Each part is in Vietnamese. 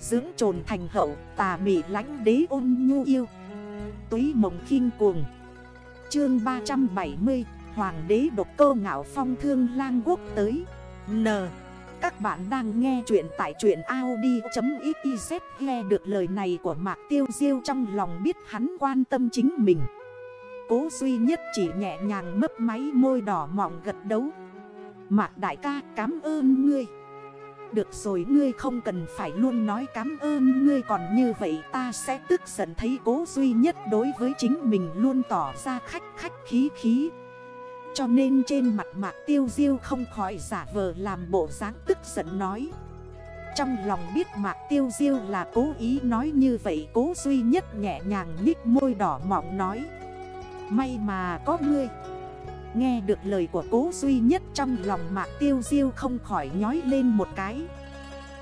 Dưỡng trồn thành hậu, tà mị lánh đế ôn nhu yêu. Túy mộng khinh cuồng. Chương 370 Hoàng đế độc cơ ngạo phong thương lang quốc tới. N. Các bạn đang nghe chuyện tại chuyện Audi.xyz Nghe được lời này của Mạc Tiêu Diêu trong lòng biết hắn quan tâm chính mình. Cố duy nhất chỉ nhẹ nhàng mấp máy môi đỏ mọng gật đấu Mạc đại ca, cảm ơn ngươi được rồi ngươi không cần phải luôn nói cảm ơn, ngươi còn như vậy ta sẽ tức giận thấy cố duy nhất đối với chính mình luôn tỏ ra khách khách khí khí. Cho nên trên mặt mạc tiêu diêu không khỏi giả vờ làm bộ dáng tức giận nói. Trong lòng biết mạc tiêu diêu là cố ý nói như vậy, cố duy nhất nhẹ nhàng nhích môi đỏ mọng nói. May mà có ngươi. Nghe được lời của cố duy nhất trong lòng mạc tiêu diêu không khỏi nhói lên một cái.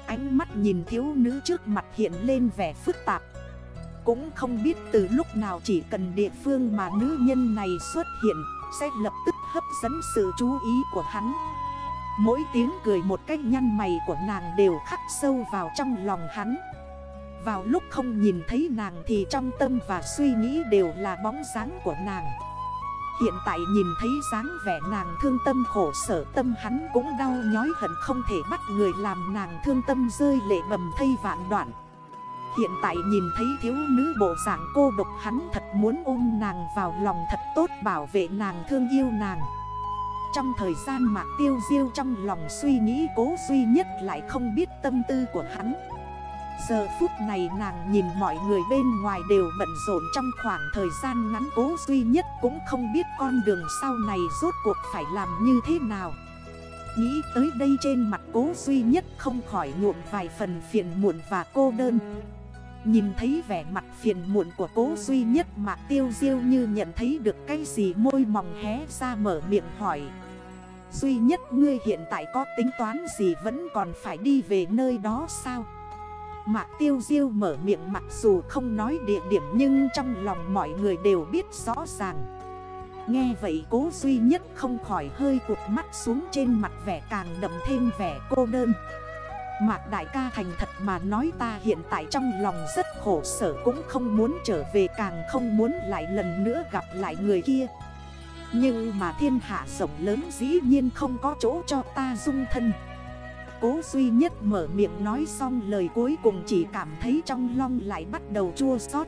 Ánh mắt nhìn thiếu nữ trước mặt hiện lên vẻ phức tạp. Cũng không biết từ lúc nào chỉ cần địa phương mà nữ nhân này xuất hiện, Sẽ lập tức hấp dẫn sự chú ý của hắn. Mỗi tiếng cười một cách nhăn mày của nàng đều khắc sâu vào trong lòng hắn. Vào lúc không nhìn thấy nàng thì trong tâm và suy nghĩ đều là bóng dáng của nàng. Hiện tại nhìn thấy dáng vẻ nàng thương tâm khổ sở, tâm hắn cũng đau nhói hận không thể bắt người làm nàng thương tâm rơi lệ bầm thây vạn đoạn. Hiện tại nhìn thấy thiếu nữ bộ dạng cô độc, hắn thật muốn ôm nàng vào lòng thật tốt bảo vệ nàng thương yêu nàng. Trong thời gian mạc tiêu diêu trong lòng suy nghĩ cố duy nhất lại không biết tâm tư của hắn. Giờ phút này nàng nhìn mọi người bên ngoài đều bận rộn trong khoảng thời gian ngắn cố duy nhất cũng không biết con đường sau này rốt cuộc phải làm như thế nào. Nghĩ tới đây trên mặt cố duy nhất không khỏi nhuộm vài phần phiền muộn và cô đơn. Nhìn thấy vẻ mặt phiền muộn của cố duy nhất mà tiêu diêu như nhận thấy được cái gì môi mỏng hé ra mở miệng hỏi. Duy nhất, ngươi hiện tại có tính toán gì vẫn còn phải đi về nơi đó sao? Mạc tiêu diêu mở miệng mặc dù không nói địa điểm nhưng trong lòng mọi người đều biết rõ ràng. Nghe vậy cố duy nhất không khỏi hơi cụt mắt xuống trên mặt vẻ càng đậm thêm vẻ cô đơn. Mạc đại ca thành thật mà nói ta hiện tại trong lòng rất khổ sở cũng không muốn trở về càng không muốn lại lần nữa gặp lại người kia. Nhưng mà thiên hạ rộng lớn dĩ nhiên không có chỗ cho ta dung thân. Cố duy nhất mở miệng nói xong lời cuối cùng chỉ cảm thấy trong long lại bắt đầu chua xót.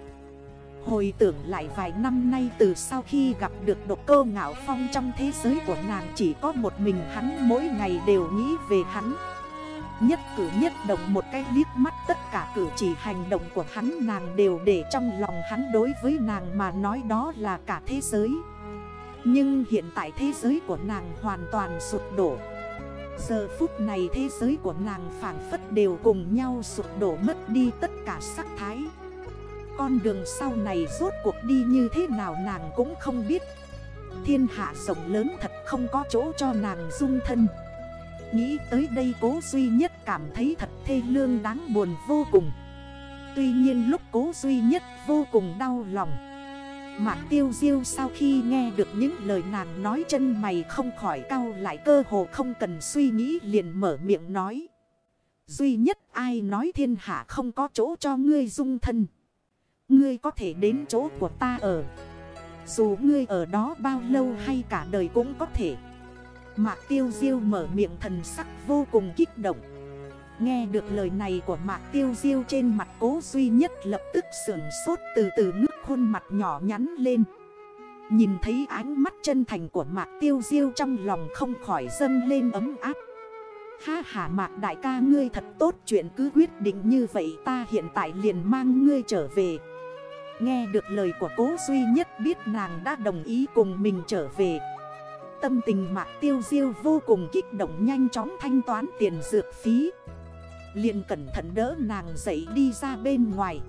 Hồi tưởng lại vài năm nay từ sau khi gặp được độc cơ ngạo phong trong thế giới của nàng chỉ có một mình hắn, mỗi ngày đều nghĩ về hắn. Nhất cử nhất động một cái liếc mắt tất cả cử chỉ hành động của hắn nàng đều để trong lòng hắn đối với nàng mà nói đó là cả thế giới. Nhưng hiện tại thế giới của nàng hoàn toàn sụp đổ. Giờ phút này thế giới của nàng phản phất đều cùng nhau sụp đổ mất đi tất cả sắc thái. Con đường sau này rốt cuộc đi như thế nào nàng cũng không biết. Thiên hạ rộng lớn thật không có chỗ cho nàng dung thân. Nghĩ tới đây cố duy nhất cảm thấy thật thê lương đáng buồn vô cùng. Tuy nhiên lúc cố duy nhất vô cùng đau lòng. Mạc tiêu diêu sau khi nghe được những lời nàng nói chân mày không khỏi cao lại cơ hồ không cần suy nghĩ liền mở miệng nói. Duy nhất ai nói thiên hạ không có chỗ cho ngươi dung thân. Ngươi có thể đến chỗ của ta ở. Dù ngươi ở đó bao lâu hay cả đời cũng có thể. Mạc tiêu diêu mở miệng thần sắc vô cùng kích động. Nghe được lời này của Mạc Tiêu Diêu trên mặt cố duy nhất lập tức sưởng sốt từ từ ngước khuôn mặt nhỏ nhắn lên. Nhìn thấy ánh mắt chân thành của Mạc Tiêu Diêu trong lòng không khỏi dâng lên ấm áp. Ha ha, Mạc đại ca, ngươi thật tốt, chuyện cứ quyết định như vậy, ta hiện tại liền mang ngươi trở về. Nghe được lời của cố duy nhất biết nàng đã đồng ý cùng mình trở về. Tâm tình Mạc Tiêu Diêu vô cùng kích động, nhanh chóng thanh toán tiền dược phí liền cẩn thận đỡ nàng dậy đi ra bên ngoài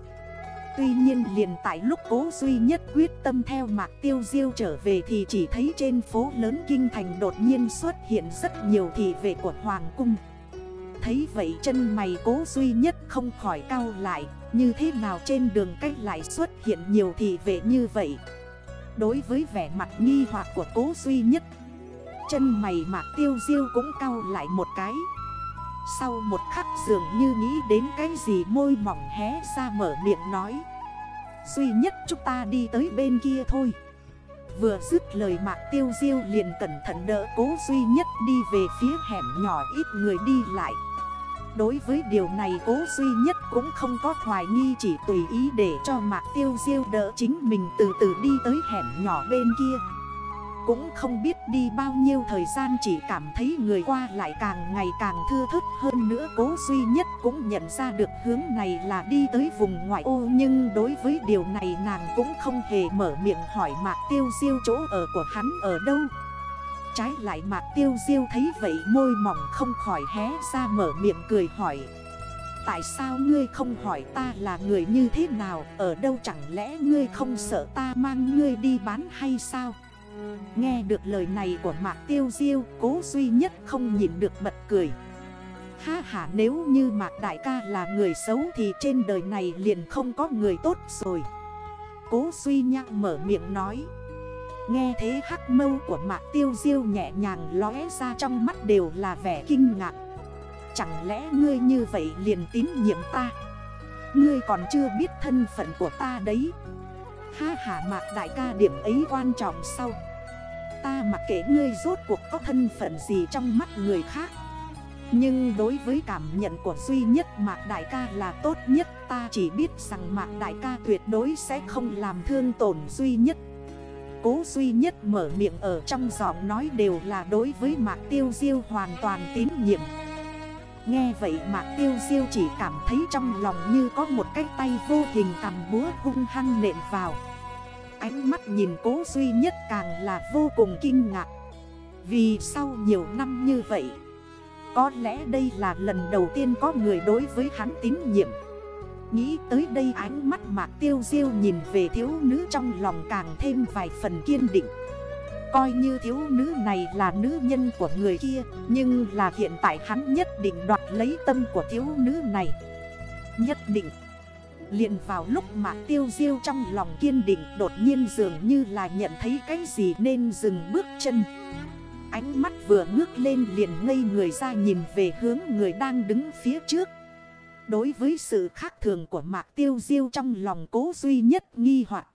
Tuy nhiên liền tại lúc cố duy nhất quyết tâm theo mạc tiêu diêu trở về Thì chỉ thấy trên phố lớn kinh thành đột nhiên xuất hiện rất nhiều thị vệ của Hoàng cung. Thấy vậy chân mày cố duy nhất không khỏi cao lại, Như thế nào trên đường cách lại xuất hiện nhiều thị vệ như vậy? Đối với vẻ mặt nghi hoặc của cố duy nhất, Chân mày mạc tiêu diêu cũng cao lại một cái. Sau một khắc dường như nghĩ đến cái gì môi mỏng hé ra mở miệng nói. Duy nhất chúng ta đi tới bên kia thôi. Vừa dứt lời mạc tiêu diêu liền cẩn thận đỡ cố duy nhất đi về phía hẻm nhỏ ít người đi lại. Đối với điều này cố duy nhất cũng không có hoài nghi chỉ tùy ý để cho mạc tiêu diêu đỡ chính mình từ từ đi tới hẻm nhỏ bên kia cũng không biết đi bao nhiêu thời gian chỉ cảm thấy người qua lại càng ngày càng thưa thức hơn nữa Cố duy nhất cũng nhận ra được hướng này là đi tới vùng ngoại ô. Nhưng đối với điều này nàng cũng không hề mở miệng hỏi Mạc Tiêu Diêu chỗ ở của hắn ở đâu. Trái lại Mạc Tiêu Diêu thấy vậy môi mỏng không khỏi hé ra mở miệng cười hỏi, Tại sao ngươi không hỏi ta là người như thế nào? Ở đâu chẳng lẽ ngươi không sợ ta mang ngươi đi bán hay sao? Nghe được lời này của Mạc Tiêu Diêu, Cố duy nhất không nhìn được bật cười. Ha ha, nếu như Mạc Đại ca là người xấu Thì trên đời này liền không có người tốt rồi. Cố suy nhắc mở miệng nói. Nghe thế hắc mâu của Mạc Tiêu Diêu nhẹ nhàng lóe ra trong mắt đều là vẻ kinh ngạc. Chẳng lẽ ngươi như vậy liền tín nhiệm ta? Ngươi còn chưa biết thân phận của ta đấy. Ha ha Mạc Đại ca điểm ấy quan trọng sau. Ta mặc kể ngươi rốt cuộc có thân phận gì trong mắt người khác. Nhưng đối với cảm nhận của duy nhất Mạc Đại ca là tốt nhất, Ta chỉ biết rằng Mạc Đại ca tuyệt đối sẽ không làm thương tổn duy nhất. Cố duy nhất mở miệng ở trong giọng nói đều là đối với Mạc Tiêu Diêu hoàn toàn tín nhiệm. Nghe vậy mà Tiêu Diêu chỉ cảm thấy trong lòng như có một cái tay vô hình cầm búa hung hăng nện vào. Ánh mắt nhìn cố duy nhất càng là vô cùng kinh ngạc. Vì sau nhiều năm như vậy, Có lẽ đây là lần đầu tiên có người đối với hắn tín nhiệm. Nghĩ tới đây ánh mắt mạc tiêu diêu nhìn về thiếu nữ trong lòng càng thêm vài phần kiên định. Coi như thiếu nữ này là nữ nhân của người kia, Nhưng là hiện tại hắn nhất định đoạt lấy tâm của thiếu nữ này. Nhất định. Liền vào lúc mà tiêu diêu trong lòng kiên định, Đột nhiên dường như là nhận thấy cái gì nên dừng bước chân. Ánh mắt vừa ngước lên liền ngây người ra nhìn về hướng người đang đứng phía trước. Đối với sự khác thường của Mạc Tiêu Diêu trong lòng cố duy nhất nghi hoặc.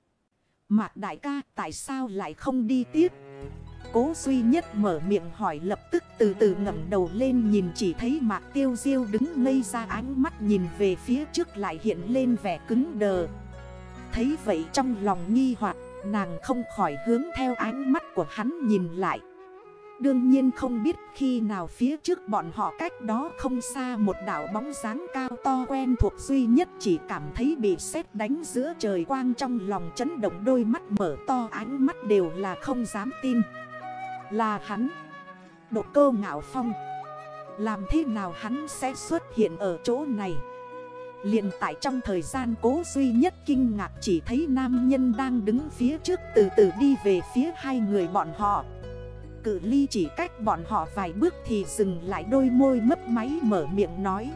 Mạc Đại ca, tại sao lại không đi tiếp? Cố duy nhất mở miệng hỏi lập tức từ từ ngẩng đầu lên nhìn chỉ thấy mạc tiêu diêu đứng ngây ra ánh mắt nhìn về phía trước lại hiện lên vẻ cứng đờ. Thấy vậy trong lòng nghi hoặc, nàng không khỏi hướng theo ánh mắt của hắn nhìn lại. Đương nhiên không biết khi nào phía trước bọn họ cách đó không xa một đảo bóng dáng cao to quen thuộc duy nhất chỉ cảm thấy bị sét đánh giữa trời quang trong lòng chấn động đôi mắt mở to ánh mắt đều là không dám tin. Là hắn. Độ cơ ngạo phong. Làm thế nào hắn sẽ xuất hiện ở chỗ này? Liền tại trong thời gian cố duy nhất kinh ngạc chỉ thấy nam nhân đang đứng phía trước từ từ đi về phía hai người bọn họ. Cự ly chỉ cách bọn họ vài bước thì dừng lại đôi môi mấp máy mở miệng nói.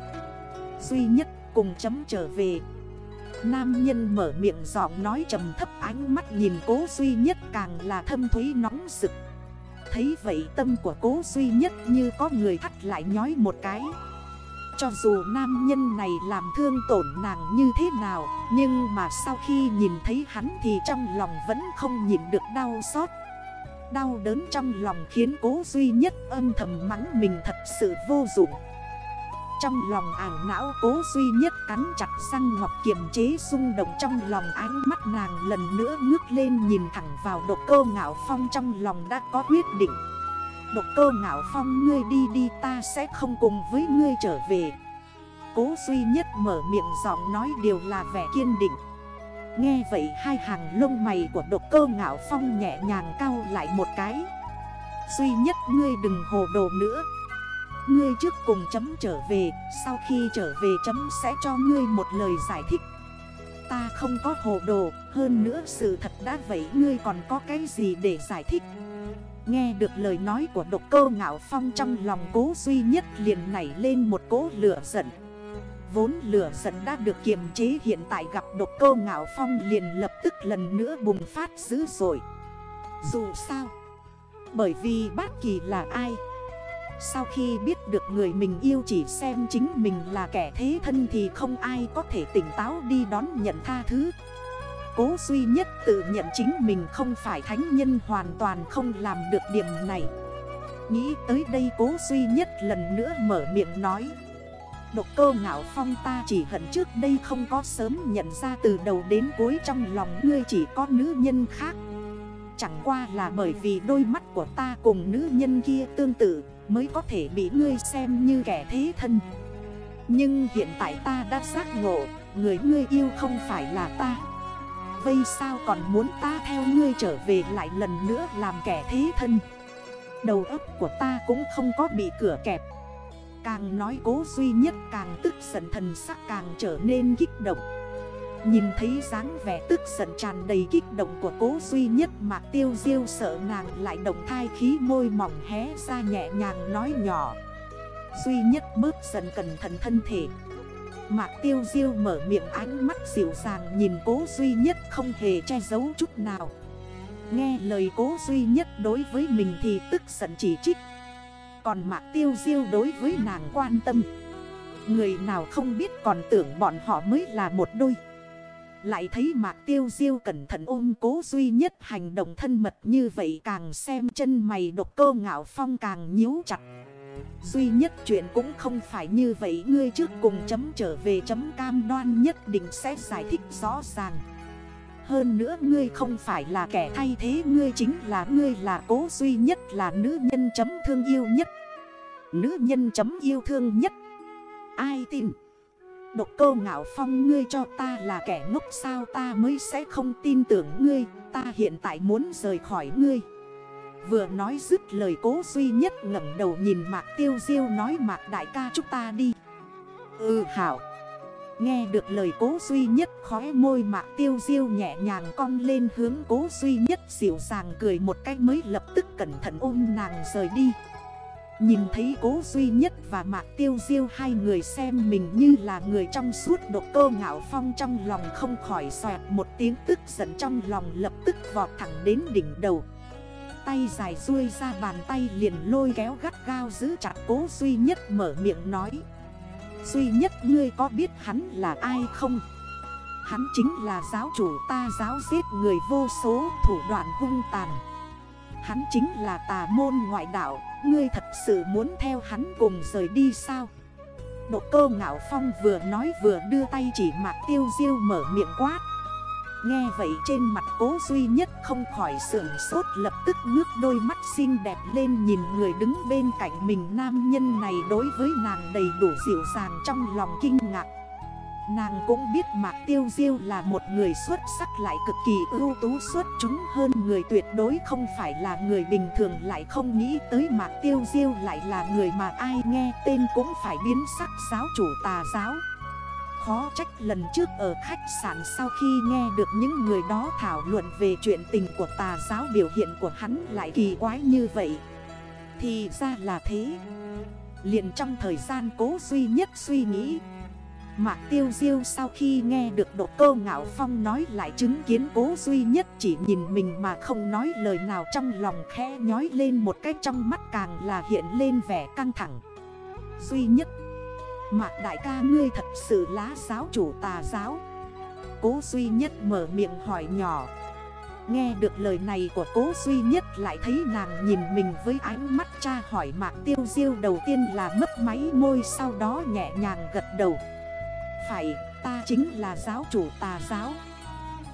Duy nhất cùng chấm trở về. Nam nhân mở miệng giọng nói trầm thấp ánh mắt nhìn cố duy nhất càng là thâm thúy nóng rực. Thấy vậy tâm của cố duy nhất như có người thắt lại nhói một cái. Cho dù nam nhân này làm thương tổn nàng như thế nào, Nhưng mà sau khi nhìn thấy hắn thì trong lòng vẫn không nhìn được đau xót. Đau đớn trong lòng khiến cố duy nhất âm thầm mắng mình thật sự vô dụng trong lòng ảo não cố duy nhất cắn chặt răng ngọc kiềm chế xung động trong lòng ánh mắt nàng lần nữa ngước lên nhìn thẳng vào độc cơ ngạo phong trong lòng đã có quyết định. Độc cơ ngạo phong, ngươi đi đi, ta sẽ không cùng với ngươi trở về. Cố duy nhất mở miệng giọng nói điều là vẻ kiên định. Nghe vậy hai hàng lông mày của độc cơ ngạo phong nhẹ nhàng cao lại một cái. Duy nhất ngươi đừng hồ đồ nữa. Ngươi trước cùng chấm trở về, Sau khi trở về chấm sẽ cho ngươi một lời giải thích. Ta không có hồ đồ, Hơn nữa sự thật đã vậy Ngươi còn có cái gì để giải thích? Nghe được lời nói của độc cơ ngạo phong trong lòng cố duy nhất liền nảy lên một cố lửa giận. Vốn lửa giận đã được kiềm chế, hiện tại gặp độc cơ ngạo phong liền lập tức lần nữa bùng phát dữ rồi Dù sao, Bởi vì bác kỳ là ai sau khi biết được người mình yêu chỉ xem chính mình là kẻ thế thân thì không ai có thể tỉnh táo đi đón nhận tha thứ. Cố duy nhất tự nhận chính mình không phải thánh nhân hoàn toàn không làm được điểm này. Nghĩ tới đây cố duy nhất lần nữa mở miệng nói. Độc cơ ngạo phong ta chỉ hận trước đây không có sớm nhận ra từ đầu đến cuối trong lòng ngươi chỉ có nữ nhân khác. Chẳng qua là bởi vì đôi mắt của ta cùng nữ nhân kia tương tự. Mới có thể bị ngươi xem như kẻ thế thân. Nhưng hiện tại ta đã giác ngộ, Người ngươi yêu không phải là ta. Vây sao còn muốn ta theo ngươi trở về lại lần nữa làm kẻ thế thân? Đầu óc của ta cũng không có bị cửa kẹp. Càng nói cố duy nhất càng tức giận thần sắc càng trở nên kích động. Nhìn thấy dáng vẻ tức giận tràn đầy kích động của cố duy nhất mà tiêu diêu sợ nàng lại động thai khí môi mỏng hé ra nhẹ nhàng nói nhỏ. Duy nhất bớt dần cẩn thận thân thể. Mạc tiêu diêu mở miệng ánh mắt dịu dàng nhìn cố duy nhất không hề che giấu chút nào. Nghe lời cố duy nhất đối với mình thì tức giận chỉ trích. Còn mạc tiêu diêu đối với nàng quan tâm. Người nào không biết còn tưởng bọn họ mới là một đôi. Lại thấy mạc tiêu diêu cẩn thận ôm cố duy nhất hành động thân mật như vậy càng xem chân mày độc cơ ngạo phong càng nhíu chặt. Duy nhất chuyện cũng không phải như vậy, Ngươi trước cùng chấm trở về chấm cam đoan nhất định sẽ giải thích rõ ràng. Hơn nữa ngươi không phải là kẻ thay thế, Ngươi chính là, ngươi là cố duy nhất, là nữ nhân chấm thương yêu nhất. Nữ nhân chấm yêu thương nhất. Ai tin? Độc câu ngạo phong ngươi cho ta là kẻ ngốc sao ta mới sẽ không tin tưởng ngươi, Ta hiện tại muốn rời khỏi ngươi Vừa nói dứt lời cố duy nhất ngẩng đầu nhìn Mạc Tiêu Diêu nói, Mạc đại ca chúng ta đi. Ừ hảo. Nghe được lời cố duy nhất khóe môi Mạc Tiêu Diêu nhẹ nhàng cong lên hướng cố duy nhất dịu dàng cười một cách mới lập tức cẩn thận ôm nàng rời đi. Nhìn thấy cố duy nhất và Mạc Tiêu Diêu hai người xem mình như là người trong suốt độ cơ ngạo phong trong lòng không khỏi xoẹt một tiếng tức giận trong lòng lập tức vọt thẳng đến đỉnh đầu. Tay dài ruôi ra bàn tay liền lôi kéo gắt gao giữ chặt cố duy nhất mở miệng nói. Duy nhất ngươi có biết hắn là ai không? Hắn chính là giáo chủ ta giáo giết người vô số thủ đoạn hung tàn. Hắn chính là tà môn ngoại đạo Ngươi thật sự muốn theo hắn cùng rời đi sao? Độ cơ ngạo phong vừa nói vừa đưa tay chỉ mạc tiêu diêu mở miệng quát Nghe vậy trên mặt cố duy nhất không khỏi sưởng sốt lập tức ngước đôi mắt xinh đẹp lên nhìn người đứng bên cạnh mình nam nhân này đối với nàng đầy đủ dịu dàng trong lòng kinh ngạc. Nàng cũng biết Mạc Tiêu Diêu là một người xuất sắc lại cực kỳ ưu tú xuất chúng hơn người tuyệt đối không phải là người bình thường lại không nghĩ tới Mạc Tiêu Diêu lại là người mà ai nghe tên cũng phải biến sắc giáo chủ tà giáo. Khó trách lần trước ở khách sạn sau khi nghe được những người đó thảo luận về chuyện tình của tà giáo biểu hiện của hắn lại kỳ quái như vậy. Thì ra là thế. liền trong thời gian cố duy nhất suy nghĩ. Mạc tiêu diêu sau khi nghe được độ cơ ngạo phong nói lại chứng kiến cố duy nhất chỉ nhìn mình mà không nói lời nào trong lòng khẽ nhói lên một cách trong mắt càng là hiện lên vẻ căng thẳng. Duy nhất, Mạc đại ca ngươi thật sự lá giáo chủ tà giáo. Cố duy nhất mở miệng hỏi nhỏ. Nghe được lời này của cố duy nhất lại thấy nàng nhìn mình với ánh mắt cha hỏi mạc tiêu diêu đầu tiên là mất máy môi sau đó nhẹ nhàng gật đầu. Phải, ta chính là giáo chủ tà giáo.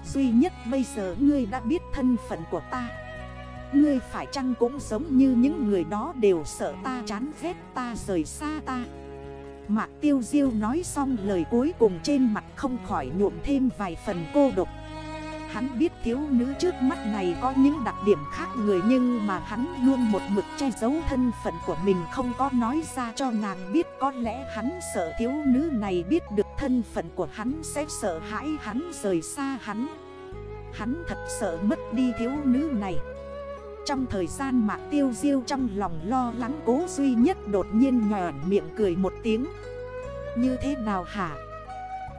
Duy nhất bây giờ ngươi đã biết thân phận của ta. Ngươi phải chăng cũng giống như những người đó đều sợ ta chán ghét ta rời xa ta? Mạc Tiêu Diêu nói xong lời cuối cùng trên mặt không khỏi nhuộm thêm vài phần cô độc. Hắn biết thiếu nữ trước mắt này có những đặc điểm khác người Nhưng mà hắn luôn một mực che giấu thân phận của mình không có nói ra cho nàng biết. Có lẽ hắn sợ thiếu nữ này biết được thân phận của hắn sẽ sợ hãi hắn rời xa hắn. Hắn thật sợ mất đi thiếu nữ này. Trong thời gian mạc tiêu diêu trong lòng lo lắng cố duy nhất đột nhiên nhòn miệng cười một tiếng. Như thế nào hả?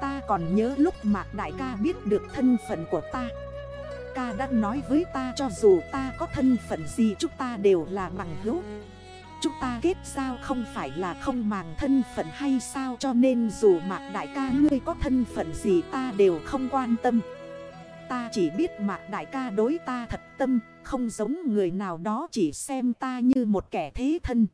Ta còn nhớ lúc mạc đại ca biết được thân phận của ta. Ca đã nói với ta cho dù ta có thân phận gì chúng ta đều là bằng hữu. Chúng ta kết giao không phải là không màng thân phận hay sao? Cho nên dù mạc đại ca ngươi có thân phận gì ta đều không quan tâm. Ta chỉ biết mạc đại ca đối ta thật tâm, Không giống người nào đó chỉ xem ta như một kẻ thế thân.